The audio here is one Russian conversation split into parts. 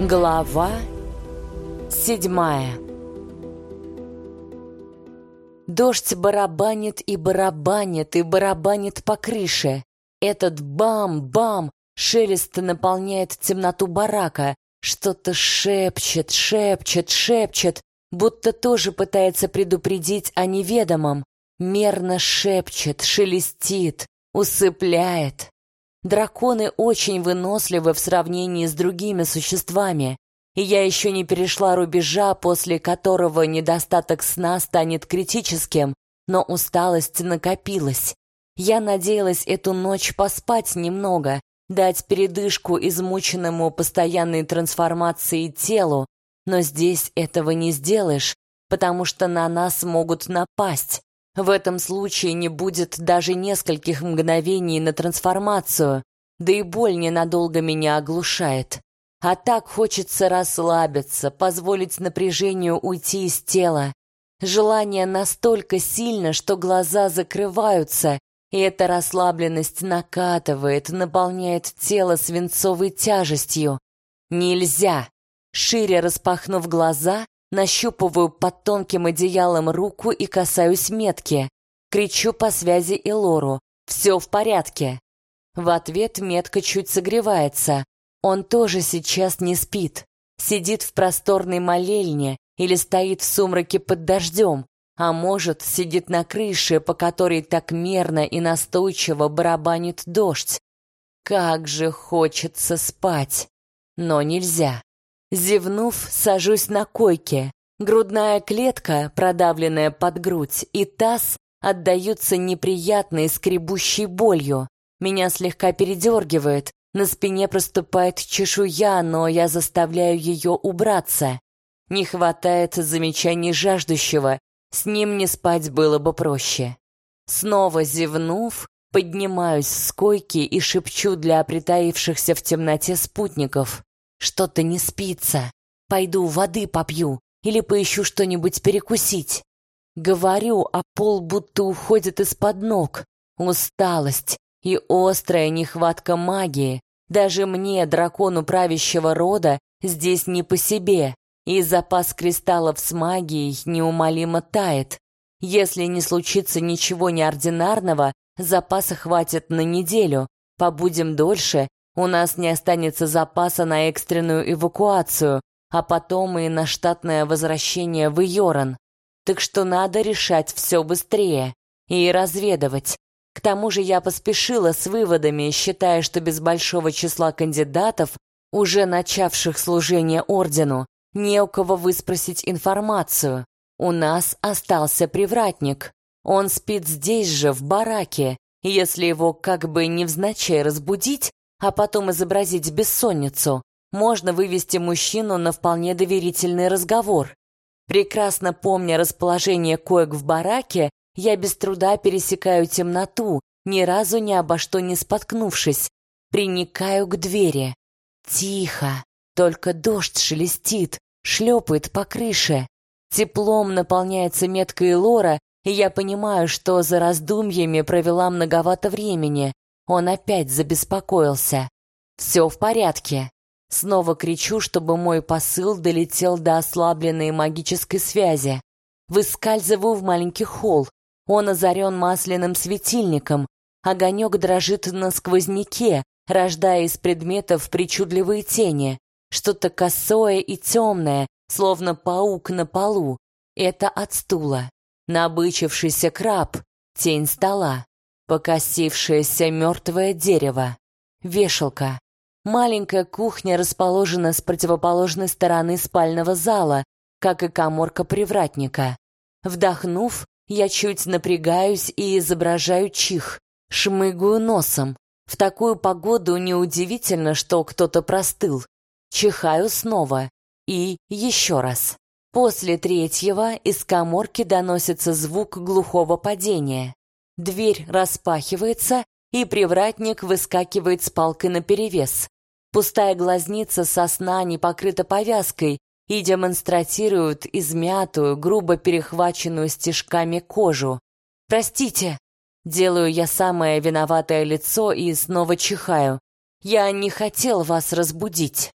Глава седьмая Дождь барабанит и барабанит и барабанит по крыше. Этот бам-бам шелест наполняет темноту барака. Что-то шепчет, шепчет, шепчет, будто тоже пытается предупредить о неведомом. Мерно шепчет, шелестит, усыпляет. Драконы очень выносливы в сравнении с другими существами, и я еще не перешла рубежа, после которого недостаток сна станет критическим, но усталость накопилась. Я надеялась эту ночь поспать немного, дать передышку измученному постоянной трансформацией телу, но здесь этого не сделаешь, потому что на нас могут напасть. В этом случае не будет даже нескольких мгновений на трансформацию, да и боль ненадолго меня оглушает. А так хочется расслабиться, позволить напряжению уйти из тела. Желание настолько сильно, что глаза закрываются, и эта расслабленность накатывает, наполняет тело свинцовой тяжестью. Нельзя! Шире распахнув глаза, Нащупываю под тонким одеялом руку и касаюсь метки. Кричу по связи Элору. «Все в порядке!» В ответ метка чуть согревается. Он тоже сейчас не спит. Сидит в просторной молельне или стоит в сумраке под дождем, а может, сидит на крыше, по которой так мерно и настойчиво барабанит дождь. Как же хочется спать! Но нельзя. Зевнув, сажусь на койке. Грудная клетка, продавленная под грудь, и таз отдаются неприятной скребущей болью. Меня слегка передергивает, на спине проступает чешуя, но я заставляю ее убраться. Не хватает замечаний жаждущего, с ним не спать было бы проще. Снова зевнув, поднимаюсь с койки и шепчу для притаившихся в темноте спутников. Что-то не спится. Пойду воды попью или поищу что-нибудь перекусить. Говорю, а пол будто уходит из-под ног. Усталость и острая нехватка магии. Даже мне, дракону правящего рода, здесь не по себе, и запас кристаллов с магией неумолимо тает. Если не случится ничего неординарного, запаса хватит на неделю. Побудем дольше, у нас не останется запаса на экстренную эвакуацию, а потом и на штатное возвращение в Йоран. Так что надо решать все быстрее и разведывать. К тому же я поспешила с выводами, считая, что без большого числа кандидатов, уже начавших служение ордену, не у кого выспросить информацию. У нас остался привратник. Он спит здесь же, в бараке. Если его как бы невзначай разбудить, а потом изобразить бессонницу, можно вывести мужчину на вполне доверительный разговор. Прекрасно помня расположение коек в бараке, я без труда пересекаю темноту, ни разу ни обо что не споткнувшись. Приникаю к двери. Тихо, только дождь шелестит, шлепает по крыше. Теплом наполняется метка Лора, и я понимаю, что за раздумьями провела многовато времени. Он опять забеспокоился. «Все в порядке». Снова кричу, чтобы мой посыл долетел до ослабленной магической связи. Выскальзываю в маленький холл. Он озарен масляным светильником. Огонек дрожит на сквозняке, рождая из предметов причудливые тени. Что-то косое и темное, словно паук на полу. Это от стула. Набычившийся краб, тень стола покосившееся мертвое дерево, вешалка. Маленькая кухня расположена с противоположной стороны спального зала, как и каморка привратника. Вдохнув, я чуть напрягаюсь и изображаю чих, шмыгаю носом. В такую погоду неудивительно, что кто-то простыл. Чихаю снова. И еще раз. После третьего из каморки доносится звук глухого падения. Дверь распахивается, и привратник выскакивает с палкой наперевес. Пустая глазница со сна не покрыта повязкой и демонстрирует измятую, грубо перехваченную стежками кожу. «Простите!» Делаю я самое виноватое лицо и снова чихаю. «Я не хотел вас разбудить».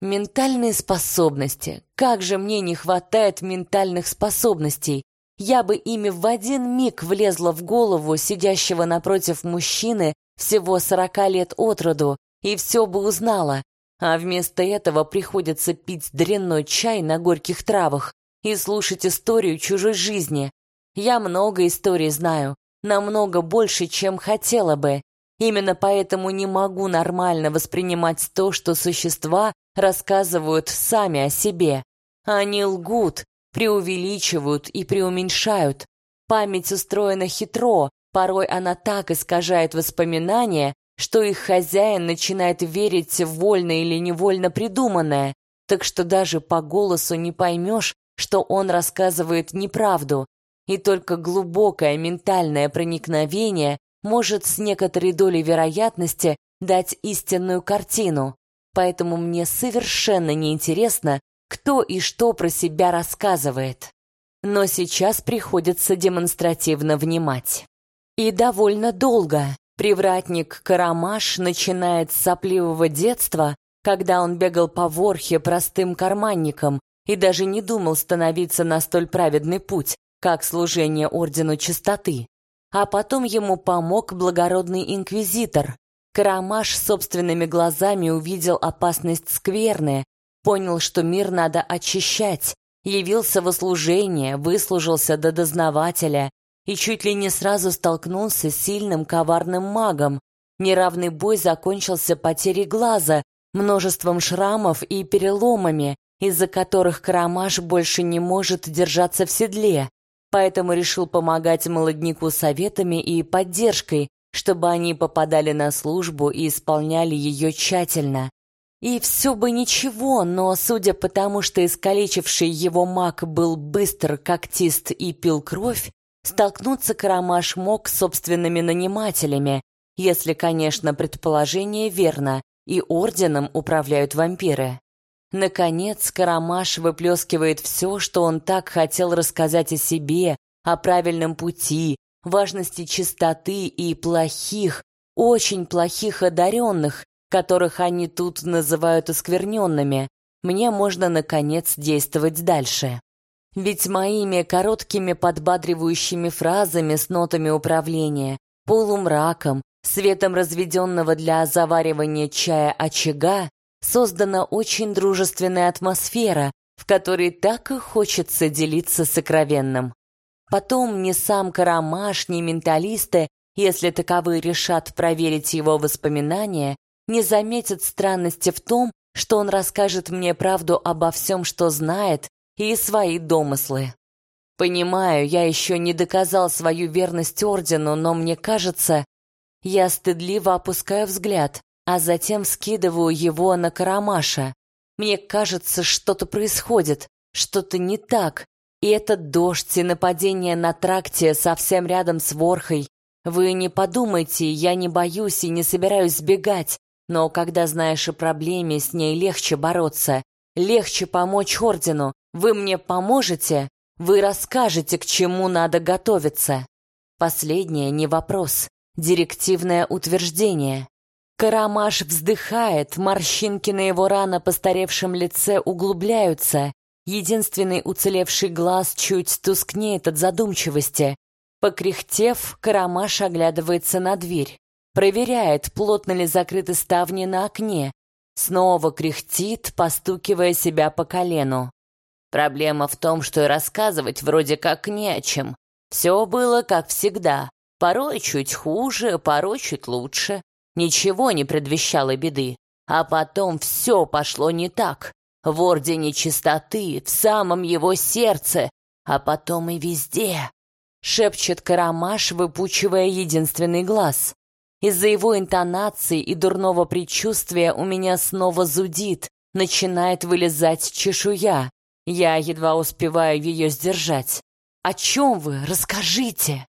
Ментальные способности. Как же мне не хватает ментальных способностей. Я бы ими в один миг влезла в голову сидящего напротив мужчины всего сорока лет от роду и все бы узнала. А вместо этого приходится пить дрянной чай на горьких травах и слушать историю чужой жизни. Я много историй знаю, намного больше, чем хотела бы. Именно поэтому не могу нормально воспринимать то, что существа рассказывают сами о себе. Они лгут, преувеличивают и преуменьшают. Память устроена хитро, порой она так искажает воспоминания, что их хозяин начинает верить в вольно или невольно придуманное, так что даже по голосу не поймешь, что он рассказывает неправду, и только глубокое ментальное проникновение может с некоторой долей вероятности дать истинную картину. Поэтому мне совершенно неинтересно, кто и что про себя рассказывает. Но сейчас приходится демонстративно внимать. И довольно долго. Привратник Карамаш начинает с сопливого детства, когда он бегал по ворхе простым карманником и даже не думал становиться на столь праведный путь, как служение Ордену Чистоты. А потом ему помог благородный инквизитор. Карамаш собственными глазами увидел опасность скверны, понял, что мир надо очищать, явился во служение, выслужился до дознавателя и чуть ли не сразу столкнулся с сильным коварным магом. Неравный бой закончился потерей глаза, множеством шрамов и переломами, из-за которых Карамаш больше не может держаться в седле поэтому решил помогать молодняку советами и поддержкой, чтобы они попадали на службу и исполняли ее тщательно. И все бы ничего, но судя по тому, что искалечивший его маг был быстр, когтист и пил кровь, столкнуться Карамаш мог с собственными нанимателями, если, конечно, предположение верно, и орденом управляют вампиры. Наконец, Карамаш выплескивает все, что он так хотел рассказать о себе, о правильном пути, важности чистоты и плохих, очень плохих одаренных, которых они тут называют оскверненными. Мне можно, наконец, действовать дальше. Ведь моими короткими подбадривающими фразами с нотами управления, полумраком, светом разведенного для заваривания чая очага, создана очень дружественная атмосфера, в которой так и хочется делиться сокровенным. Потом ни сам Карамаш, ни менталисты, если таковые решат проверить его воспоминания, не заметят странности в том, что он расскажет мне правду обо всем, что знает, и свои домыслы. Понимаю, я еще не доказал свою верность ордену, но мне кажется, я стыдливо опускаю взгляд а затем скидываю его на Карамаша. Мне кажется, что-то происходит, что-то не так. И этот дождь и нападение на тракте совсем рядом с Ворхой. Вы не подумайте, я не боюсь и не собираюсь сбегать, но когда знаешь о проблеме, с ней легче бороться, легче помочь Ордену. Вы мне поможете? Вы расскажете, к чему надо готовиться. Последнее не вопрос, директивное утверждение. Карамаш вздыхает, морщинки на его рано постаревшем лице углубляются, единственный уцелевший глаз чуть тускнеет от задумчивости. Покряхтев, Карамаш оглядывается на дверь, проверяет, плотно ли закрыты ставни на окне, снова кряхтит, постукивая себя по колену. Проблема в том, что и рассказывать вроде как не о чем. Все было как всегда, порой чуть хуже, порой чуть лучше. Ничего не предвещало беды. А потом все пошло не так. В Ордене Чистоты, в самом его сердце, а потом и везде. Шепчет Карамаш, выпучивая единственный глаз. Из-за его интонации и дурного предчувствия у меня снова зудит, начинает вылезать чешуя. Я едва успеваю ее сдержать. «О чем вы? Расскажите!»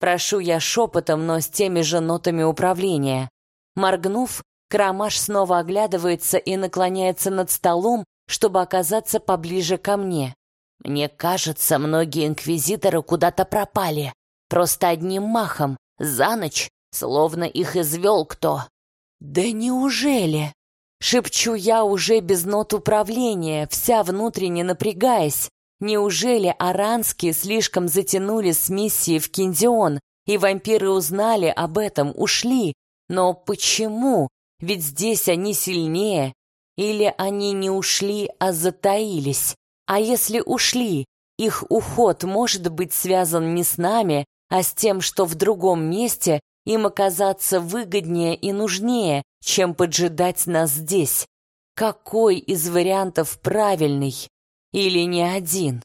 Прошу я шепотом, но с теми же нотами управления. Моргнув, Крамаш снова оглядывается и наклоняется над столом, чтобы оказаться поближе ко мне. Мне кажется, многие инквизиторы куда-то пропали. Просто одним махом, за ночь, словно их извел кто. «Да неужели?» Шепчу я уже без нот управления, вся внутренне напрягаясь. Неужели аранские слишком затянули с миссией в Киндион, и вампиры узнали об этом, ушли? Но почему? Ведь здесь они сильнее. Или они не ушли, а затаились? А если ушли, их уход может быть связан не с нами, а с тем, что в другом месте им оказаться выгоднее и нужнее, чем поджидать нас здесь. Какой из вариантов правильный? Или не один?